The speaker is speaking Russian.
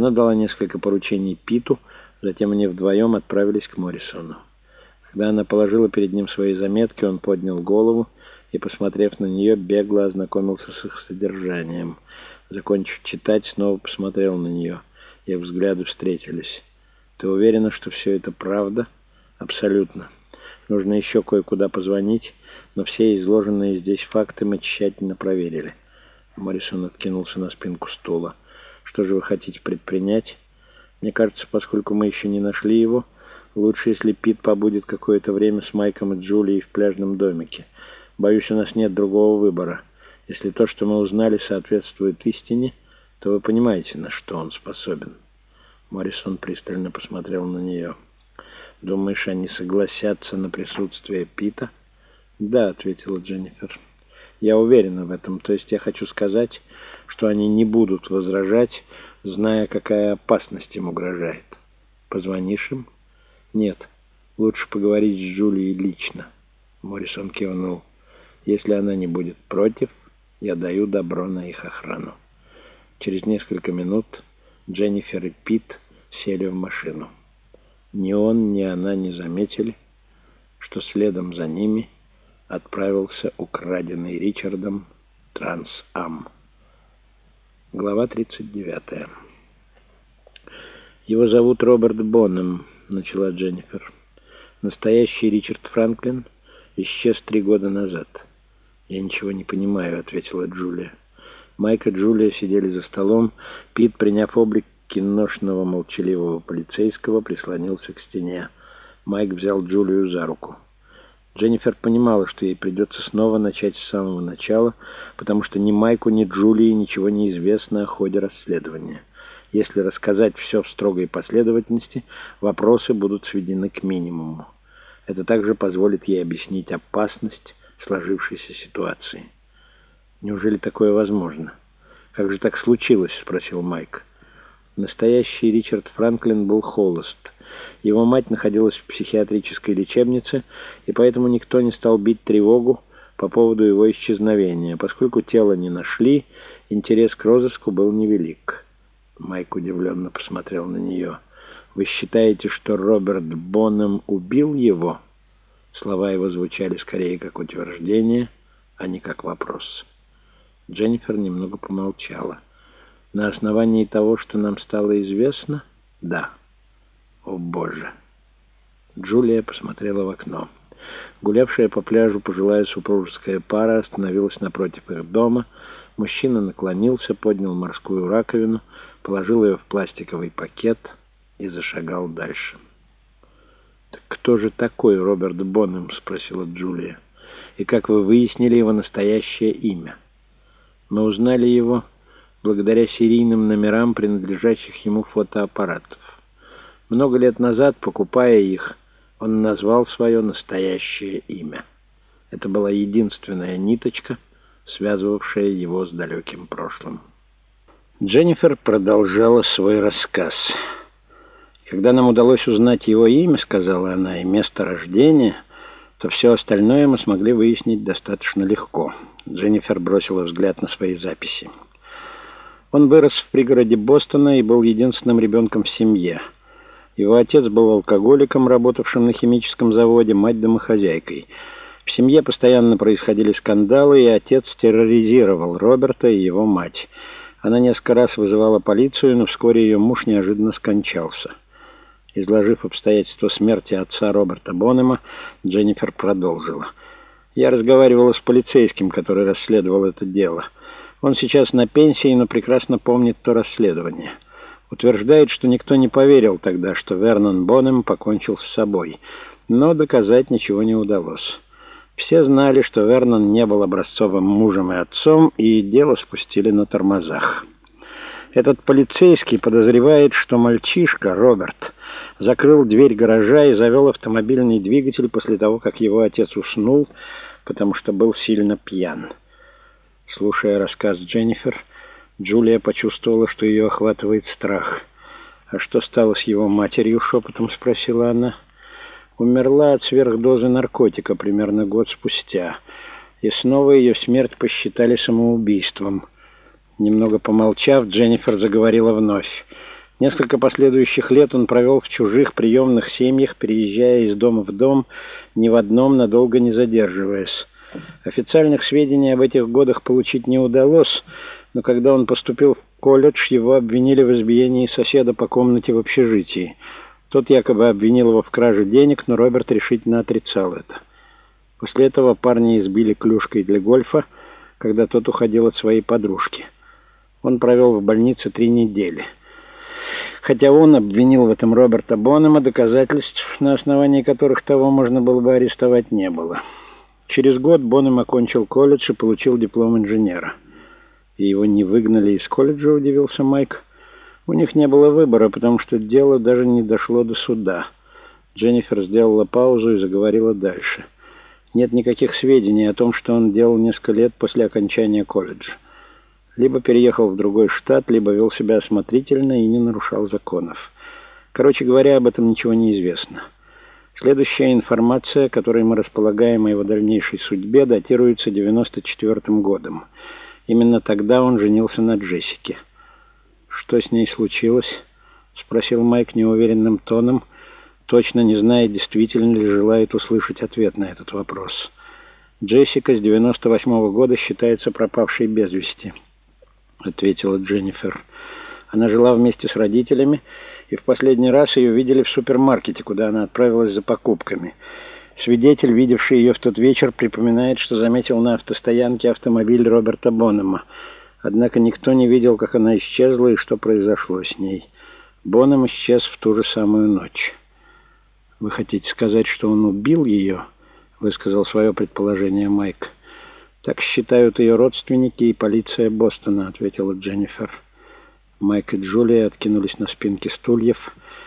Она дала несколько поручений Питу, затем они вдвоем отправились к Моррисону. Когда она положила перед ним свои заметки, он поднял голову и, посмотрев на нее, бегло ознакомился с их содержанием. Закончив читать, снова посмотрел на нее. Их взгляды встретились. «Ты уверена, что все это правда?» «Абсолютно. Нужно еще кое-куда позвонить, но все изложенные здесь факты мы тщательно проверили». Моррисон откинулся на спинку стула. «Что же вы хотите предпринять?» «Мне кажется, поскольку мы еще не нашли его, лучше, если Пит побудет какое-то время с Майком и Джулией в пляжном домике. Боюсь, у нас нет другого выбора. Если то, что мы узнали, соответствует истине, то вы понимаете, на что он способен». Моррисон пристально посмотрел на нее. «Думаешь, они согласятся на присутствие Пита?» «Да», — ответила Дженнифер. «Я уверена в этом. То есть я хочу сказать, что они не будут возражать, зная, какая опасность им угрожает. Позвонишь им?» «Нет. Лучше поговорить с Джулией лично». Моррисон кивнул. «Если она не будет против, я даю добро на их охрану». Через несколько минут Дженнифер и Пит сели в машину. Ни он, ни она не заметили, что следом за ними отправился украденный Ричардом Трансам. Глава 39. «Его зовут Роберт Боннем», — начала Дженнифер. «Настоящий Ричард Франклин исчез три года назад». «Я ничего не понимаю», — ответила Джулия. Майк и Джулия сидели за столом. Пит, приняв облик киношного молчаливого полицейского, прислонился к стене. Майк взял Джулию за руку. Дженнифер понимала, что ей придется снова начать с самого начала, потому что ни Майку, ни Джулии ничего не известно о ходе расследования. Если рассказать все в строгой последовательности, вопросы будут сведены к минимуму. Это также позволит ей объяснить опасность сложившейся ситуации. «Неужели такое возможно?» «Как же так случилось?» — спросил Майк. Настоящий Ричард Франклин был холост. Его мать находилась в психиатрической лечебнице, и поэтому никто не стал бить тревогу по поводу его исчезновения. Поскольку тело не нашли, интерес к розыску был невелик. Майк удивленно посмотрел на нее. «Вы считаете, что Роберт Боннем убил его?» Слова его звучали скорее как утверждение, а не как вопрос. Дженнифер немного помолчала. «На основании того, что нам стало известно?» «Да». «О, Боже!» Джулия посмотрела в окно. Гулявшая по пляжу пожилая супружеская пара остановилась напротив их дома. Мужчина наклонился, поднял морскую раковину, положил ее в пластиковый пакет и зашагал дальше. «Так кто же такой Роберт Боннем?» — спросила Джулия. «И как вы выяснили его настоящее имя?» Мы узнали его благодаря серийным номерам принадлежащих ему фотоаппаратов. Много лет назад, покупая их, он назвал свое настоящее имя. Это была единственная ниточка, связывавшая его с далеким прошлым. Дженнифер продолжала свой рассказ. «Когда нам удалось узнать его имя, — сказала она, — и место рождения, то все остальное мы смогли выяснить достаточно легко». Дженнифер бросила взгляд на свои записи. Он вырос в пригороде Бостона и был единственным ребенком в семье. Его отец был алкоголиком, работавшим на химическом заводе, мать домохозяйкой. В семье постоянно происходили скандалы, и отец терроризировал Роберта и его мать. Она несколько раз вызывала полицию, но вскоре ее муж неожиданно скончался. Изложив обстоятельства смерти отца Роберта Бонема, Дженнифер продолжила. «Я разговаривала с полицейским, который расследовал это дело. Он сейчас на пенсии, но прекрасно помнит то расследование». Утверждает, что никто не поверил тогда, что Вернон Бонем покончил с собой, но доказать ничего не удалось. Все знали, что Вернон не был образцовым мужем и отцом, и дело спустили на тормозах. Этот полицейский подозревает, что мальчишка, Роберт, закрыл дверь гаража и завел автомобильный двигатель после того, как его отец уснул, потому что был сильно пьян. Слушая рассказ Дженнифер, Джулия почувствовала, что ее охватывает страх. «А что стало с его матерью?» — шепотом спросила она. «Умерла от сверхдозы наркотика примерно год спустя, и снова ее смерть посчитали самоубийством». Немного помолчав, Дженнифер заговорила вновь. Несколько последующих лет он провел в чужих приемных семьях, переезжая из дома в дом, ни в одном надолго не задерживаясь. Официальных сведений об этих годах получить не удалось, но когда он поступил в колледж, его обвинили в избиении соседа по комнате в общежитии. Тот якобы обвинил его в краже денег, но Роберт решительно отрицал это. После этого парня избили клюшкой для гольфа, когда тот уходил от своей подружки. Он провел в больнице три недели. Хотя он обвинил в этом Роберта Бонема, доказательств, на основании которых того можно было бы арестовать, не было. Через год Бонем окончил колледж и получил диплом инженера. И его не выгнали из колледжа, удивился Майк. У них не было выбора, потому что дело даже не дошло до суда. Дженнифер сделала паузу и заговорила дальше. Нет никаких сведений о том, что он делал несколько лет после окончания колледжа. Либо переехал в другой штат, либо вел себя осмотрительно и не нарушал законов. Короче говоря, об этом ничего не известно. Следующая информация, которой мы располагаем о его дальнейшей судьбе, датируется 94 годом. Именно тогда он женился на Джессике. «Что с ней случилось?» — спросил Майк неуверенным тоном, точно не зная, действительно ли желает услышать ответ на этот вопрос. «Джессика с 98 -го года считается пропавшей без вести», — ответила Дженнифер. «Она жила вместе с родителями, и в последний раз ее видели в супермаркете, куда она отправилась за покупками. Свидетель, видевший ее в тот вечер, припоминает, что заметил на автостоянке автомобиль Роберта Бонема. Однако никто не видел, как она исчезла и что произошло с ней. Бонем исчез в ту же самую ночь. «Вы хотите сказать, что он убил ее?» — высказал свое предположение Майк. «Так считают ее родственники и полиция Бостона», — ответила Дженнифер. Майк и Джулия откинулись на спинки стульев,